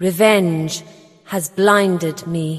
Revenge has blinded me.